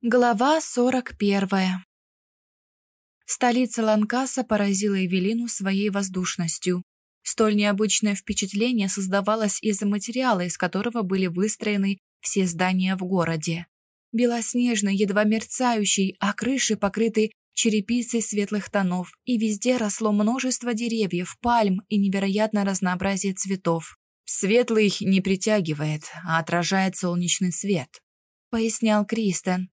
Глава 41 Столица Ланкаса поразила Эвелину своей воздушностью. Столь необычное впечатление создавалось из-за материала, из которого были выстроены все здания в городе. Белоснежный, едва мерцающий, а крыши покрыты черепицей светлых тонов, и везде росло множество деревьев, пальм и невероятное разнообразие цветов. «Светлый не притягивает, а отражает солнечный свет», — пояснял Кристен.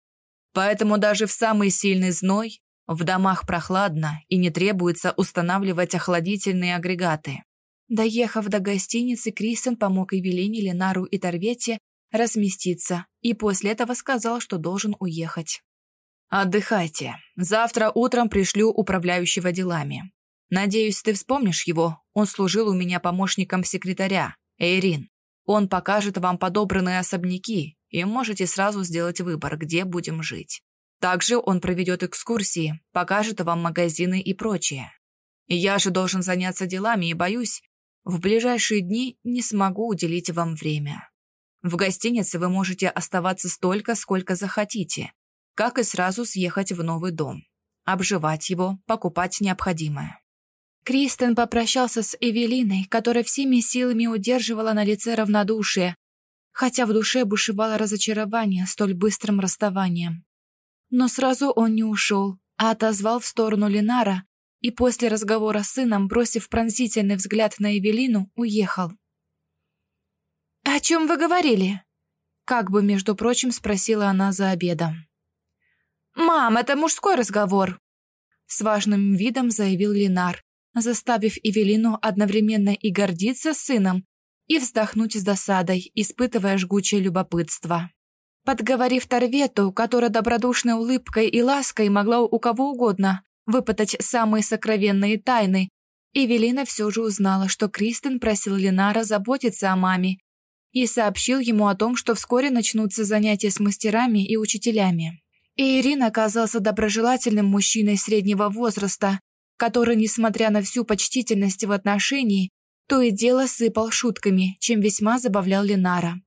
Поэтому даже в самый сильный зной в домах прохладно и не требуется устанавливать охладительные агрегаты. Доехав до гостиницы, Кристен помог Эвелине, Ленару и Торвете разместиться и после этого сказал, что должен уехать. «Отдыхайте. Завтра утром пришлю управляющего делами. Надеюсь, ты вспомнишь его. Он служил у меня помощником секретаря, Эйрин. Он покажет вам подобранные особняки и можете сразу сделать выбор, где будем жить. Также он проведет экскурсии, покажет вам магазины и прочее. Я же должен заняться делами и боюсь, в ближайшие дни не смогу уделить вам время. В гостинице вы можете оставаться столько, сколько захотите, как и сразу съехать в новый дом, обживать его, покупать необходимое. Кристен попрощался с Эвелиной, которая всеми силами удерживала на лице равнодушие, хотя в душе бушевало разочарование столь быстрым расставанием. Но сразу он не ушел, а отозвал в сторону Ленара и после разговора с сыном, бросив пронзительный взгляд на Эвелину, уехал. «О чем вы говорили?» Как бы, между прочим, спросила она за обедом. «Мам, это мужской разговор!» С важным видом заявил Ленар, заставив Эвелину одновременно и гордиться сыном, и вздохнуть с досадой, испытывая жгучее любопытство. Подговорив Торвету, которая добродушной улыбкой и лаской могла у кого угодно выпытать самые сокровенные тайны, Эвелина все же узнала, что Кристен просил Ленара заботиться о маме и сообщил ему о том, что вскоре начнутся занятия с мастерами и учителями. И Ирина оказался доброжелательным мужчиной среднего возраста, который, несмотря на всю почтительность в отношении, то и дело сыпал шутками, чем весьма забавлял Ленара.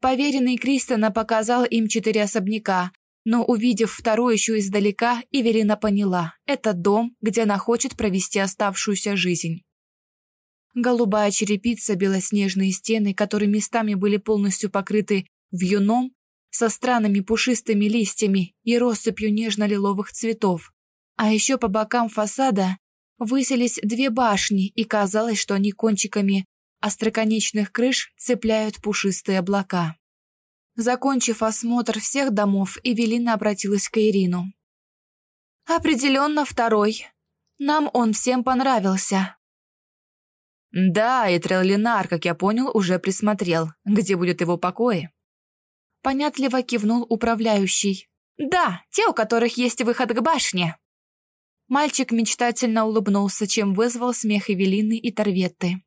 Поверенный Кристона показал им четыре особняка, но, увидев второй еще издалека, Эвелина поняла – это дом, где она хочет провести оставшуюся жизнь. Голубая черепица, белоснежные стены, которые местами были полностью покрыты вьюном, со странными пушистыми листьями и россыпью нежно-лиловых цветов. А еще по бокам фасада высились две башни, и казалось, что они кончиками остроконечных крыш цепляют пушистые облака. Закончив осмотр всех домов, Эвелина обратилась к Ирину. «Определенно второй. Нам он всем понравился». «Да, и Треллинар, как я понял, уже присмотрел. Где будет его покои?» Понятливо кивнул управляющий. «Да, те, у которых есть выход к башне». Мальчик мечтательно улыбнулся, чем вызвал смех Эвелины и Торветты.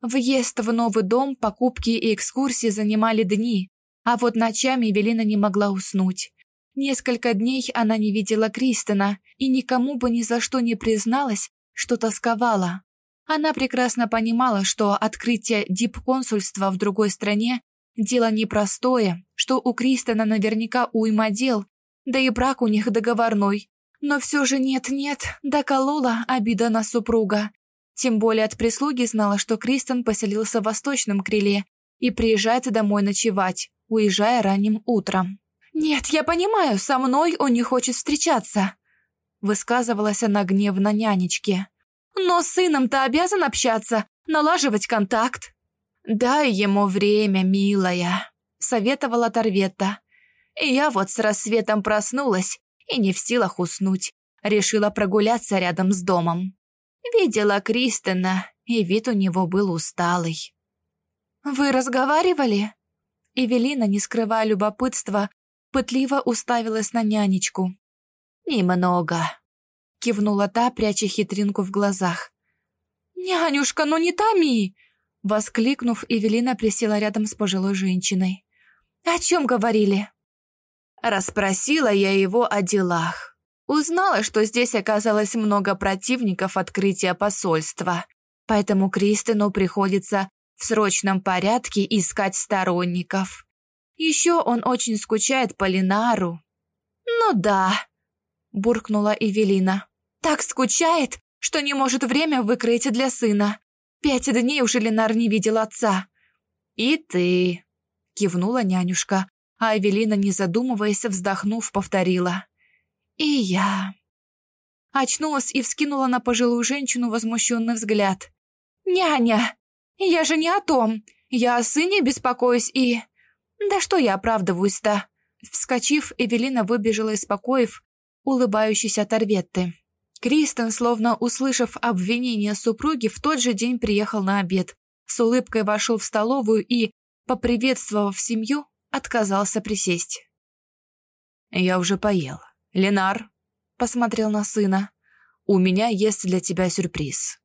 Въезд в новый дом, покупки и экскурсии занимали дни, а вот ночами Эвелина не могла уснуть. Несколько дней она не видела Кристина и никому бы ни за что не призналась, что тосковала. Она прекрасно понимала, что открытие дипконсульства в другой стране – дело непростое, что у Кристина наверняка уйма дел, да и брак у них договорной, но все же нет-нет, доколола обида на супруга. Тем более от прислуги знала, что Кристен поселился в восточном крыле и приезжает домой ночевать, уезжая ранним утром. «Нет, я понимаю, со мной он не хочет встречаться», высказывалась она гневно нянечке. «Но с сыном-то обязан общаться, налаживать контакт». «Дай ему время, милая», — советовала Торветта. «Я вот с рассветом проснулась и не в силах уснуть, решила прогуляться рядом с домом. Видела Кристина, и вид у него был усталый. «Вы разговаривали?» Эвелина, не скрывая любопытства, пытливо уставилась на нянечку. «Немного», — кивнула та, пряча хитринку в глазах. «Нянюшка, ну не томи!» Воскликнув, Эвелина присела рядом с пожилой женщиной. «О чем говорили?» Расспросила я его о делах. Узнала, что здесь оказалось много противников открытия посольства, поэтому Кристину приходится в срочном порядке искать сторонников. Еще он очень скучает по Ленару». «Ну да», — буркнула Эвелина. «Так скучает, что не может время выкроить для сына. Пять дней уже Ленар не видел отца». «И ты», — кивнула нянюшка, а Эвелина, не задумываясь, вздохнув, повторила. «И я». Очнулась и вскинула на пожилую женщину возмущенный взгляд. «Няня, я же не о том. Я о сыне беспокоюсь и...» «Да что я оправдываюсь-то?» Вскочив, Эвелина выбежала из покоев, улыбающейся от Орветты. Кристен, словно услышав обвинение супруги, в тот же день приехал на обед. С улыбкой вошел в столовую и, поприветствовав семью, отказался присесть. «Я уже поел. Ленар», — посмотрел на сына, — «у меня есть для тебя сюрприз».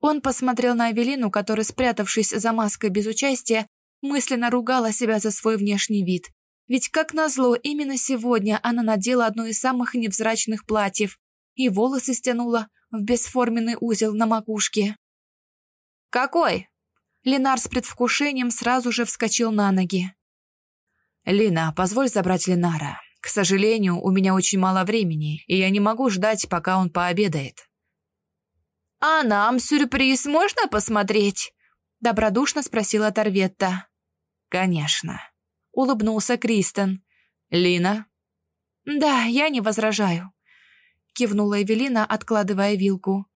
Он посмотрел на Эвелину, которая, спрятавшись за маской без участия, мысленно ругала себя за свой внешний вид. Ведь, как назло, именно сегодня она надела одно из самых невзрачных платьев, и волосы стянула в бесформенный узел на макушке. «Какой?» Ленар с предвкушением сразу же вскочил на ноги. «Лина, позволь забрать Ленара. К сожалению, у меня очень мало времени, и я не могу ждать, пока он пообедает». «А нам сюрприз можно посмотреть?» Добродушно спросила Торветта. «Конечно», — улыбнулся Кристен. «Лина?» «Да, я не возражаю кивнула Эвелина, откладывая вилку.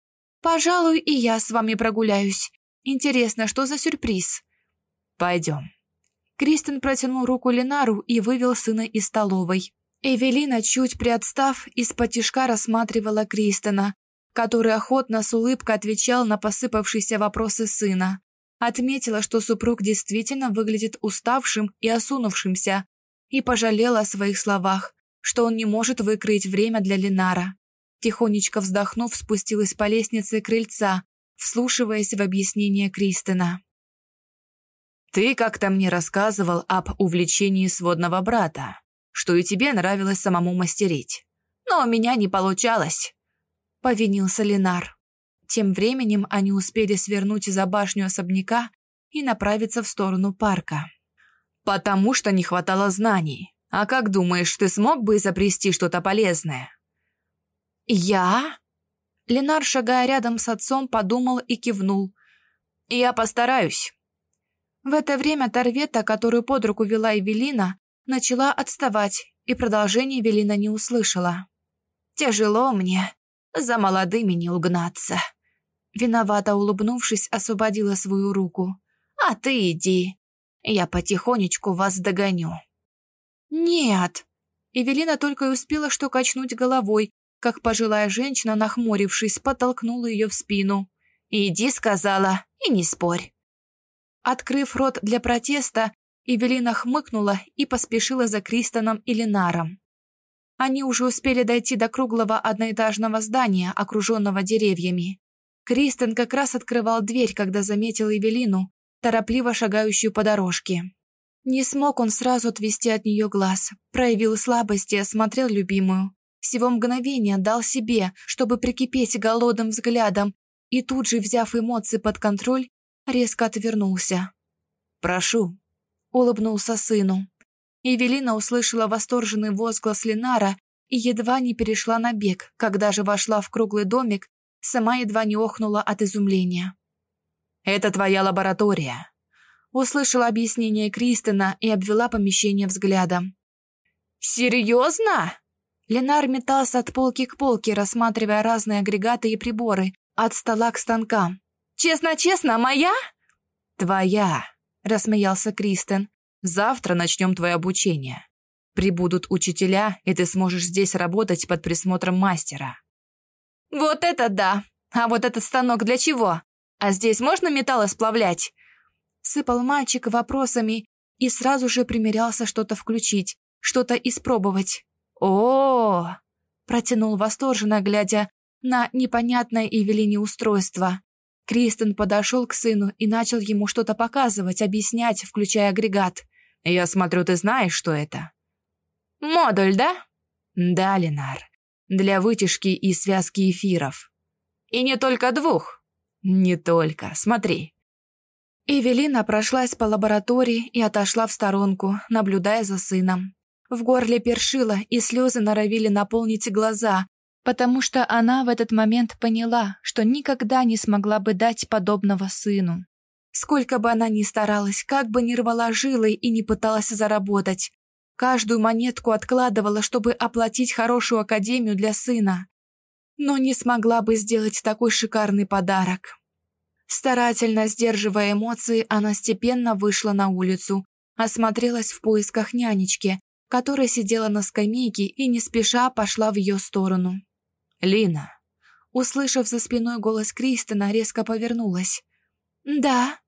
«Пожалуй, и я с вами прогуляюсь. Интересно, что за сюрприз?» «Пойдем». Кристен протянул руку Ленару и вывел сына из столовой. Эвелина, чуть приотстав, из-под рассматривала Кристена, который охотно с улыбкой отвечал на посыпавшиеся вопросы сына. Отметила, что супруг действительно выглядит уставшим и осунувшимся, и пожалела о своих словах, что он не может выкроить время для Ленара. Тихонечко вздохнув, спустилась по лестнице крыльца, вслушиваясь в объяснение Кристина. «Ты как-то мне рассказывал об увлечении сводного брата, что и тебе нравилось самому мастерить. Но у меня не получалось», — повинился Ленар. Тем временем они успели свернуть за башню особняка и направиться в сторону парка. «Потому что не хватало знаний. А как думаешь, ты смог бы изобрести что-то полезное?» «Я?» Ленар, шагая рядом с отцом, подумал и кивнул. «Я постараюсь». В это время Торвета, которую под руку вела Эвелина, начала отставать, и продолжение Эвелина не услышала. «Тяжело мне, за молодыми не угнаться». Виновато улыбнувшись, освободила свою руку. «А ты иди, я потихонечку вас догоню». «Нет!» Эвелина только и успела что качнуть головой, как пожилая женщина, нахмурившись, подтолкнула ее в спину. «Иди», — сказала, — «и не спорь». Открыв рот для протеста, Эвелина хмыкнула и поспешила за Кристоном и Ленаром. Они уже успели дойти до круглого одноэтажного здания, окруженного деревьями. Кристен как раз открывал дверь, когда заметил Эвелину, торопливо шагающую по дорожке. Не смог он сразу отвести от нее глаз, проявил слабость и осмотрел любимую. Всего мгновения дал себе, чтобы прикипеть голодным взглядом, и тут же, взяв эмоции под контроль, резко отвернулся. «Прошу», — улыбнулся сыну. Евелина услышала восторженный возглас Ленара и едва не перешла на бег, когда же вошла в круглый домик, сама едва не охнула от изумления. «Это твоя лаборатория», — услышала объяснение Кристина и обвела помещение взглядом. «Серьезно?» Ленар метался от полки к полке, рассматривая разные агрегаты и приборы, от стола к станкам. «Честно-честно, моя?» «Твоя», — рассмеялся Кристен. «Завтра начнем твое обучение. Прибудут учителя, и ты сможешь здесь работать под присмотром мастера». «Вот это да! А вот этот станок для чего? А здесь можно металлы сплавлять?» Сыпал мальчик вопросами и сразу же примерялся что-то включить, что-то испробовать о, протянул восторженно, глядя на непонятное Эвелине устройство. Кристен подошел к сыну и начал ему что-то показывать, объяснять, включая агрегат. «Я смотрю, ты знаешь, что это?» «Модуль, да?» «Да, Ленар. Для вытяжки и связки эфиров». «И не только двух?» «Не только. Смотри». Эвелина прошлась по лаборатории и отошла в сторонку, наблюдая за сыном. В горле першило, и слезы норовили наполнить глаза, потому что она в этот момент поняла, что никогда не смогла бы дать подобного сыну. Сколько бы она ни старалась, как бы ни рвала жилой и не пыталась заработать, каждую монетку откладывала, чтобы оплатить хорошую академию для сына. Но не смогла бы сделать такой шикарный подарок. Старательно сдерживая эмоции, она степенно вышла на улицу, осмотрелась в поисках нянечки, которая сидела на скамейке и не спеша пошла в ее сторону. «Лина!» Услышав за спиной голос Кристина, резко повернулась. «Да».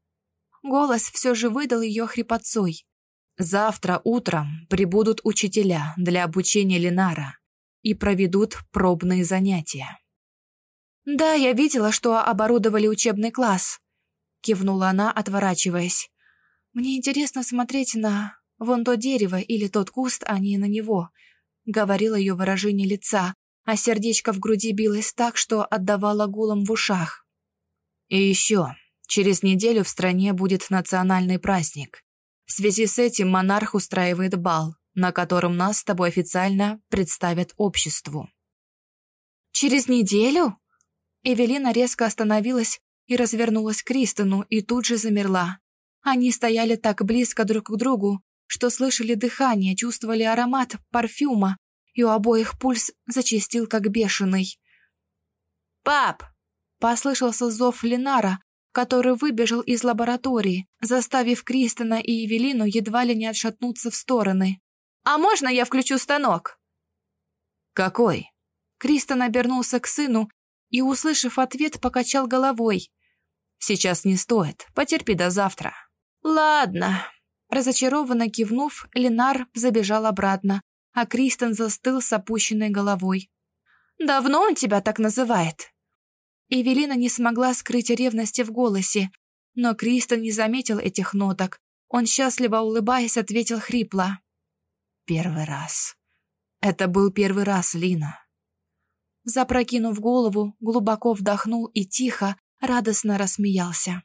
Голос все же выдал ее хрипотцой. «Завтра утром прибудут учителя для обучения Ленара и проведут пробные занятия». «Да, я видела, что оборудовали учебный класс», — кивнула она, отворачиваясь. «Мне интересно смотреть на вон то дерево или тот куст, а не на него», — говорило ее выражение лица, а сердечко в груди билось так, что отдавало гулом в ушах. «И еще, через неделю в стране будет национальный праздник. В связи с этим монарх устраивает бал, на котором нас с тобой официально представят обществу». «Через неделю?» Эвелина резко остановилась и развернулась к Кристину и тут же замерла. Они стояли так близко друг к другу, что слышали дыхание, чувствовали аромат парфюма, и у обоих пульс зачастил как бешеный. «Пап!» — послышался зов Ленара, который выбежал из лаборатории, заставив Кристина и Евелину едва ли не отшатнуться в стороны. «А можно я включу станок?» «Какой?» Кристен обернулся к сыну и, услышав ответ, покачал головой. «Сейчас не стоит, потерпи до завтра». «Ладно». Разочарованно кивнув, Ленар забежал обратно, а Кристен застыл с опущенной головой. «Давно он тебя так называет?» Эвелина не смогла скрыть ревности в голосе, но Кристен не заметил этих ноток. Он, счастливо улыбаясь, ответил хрипло. «Первый раз. Это был первый раз, Лина. Запрокинув голову, глубоко вдохнул и тихо, радостно рассмеялся.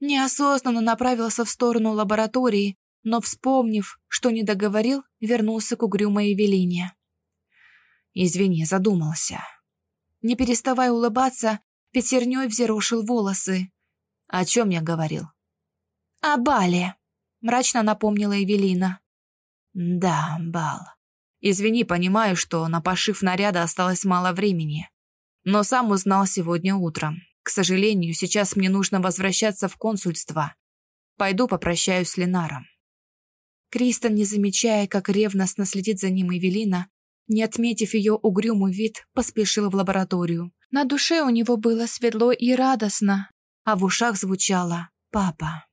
Неосознанно направился в сторону лаборатории, но, вспомнив, что не договорил, вернулся к угрюмой Эвелине. «Извини, задумался». Не переставая улыбаться, пятерней взъерошил волосы. «О чем я говорил?» «О бале», — мрачно напомнила Эвелина. «Да, бал. Извини, понимаю, что на пошив наряда осталось мало времени. Но сам узнал сегодня утром. К сожалению, сейчас мне нужно возвращаться в консульство. Пойду попрощаюсь с Ленаром». Кристен, не замечая, как ревностно следит за ним Эвелина, не отметив ее угрюмый вид, поспешил в лабораторию. На душе у него было светло и радостно, а в ушах звучало «папа».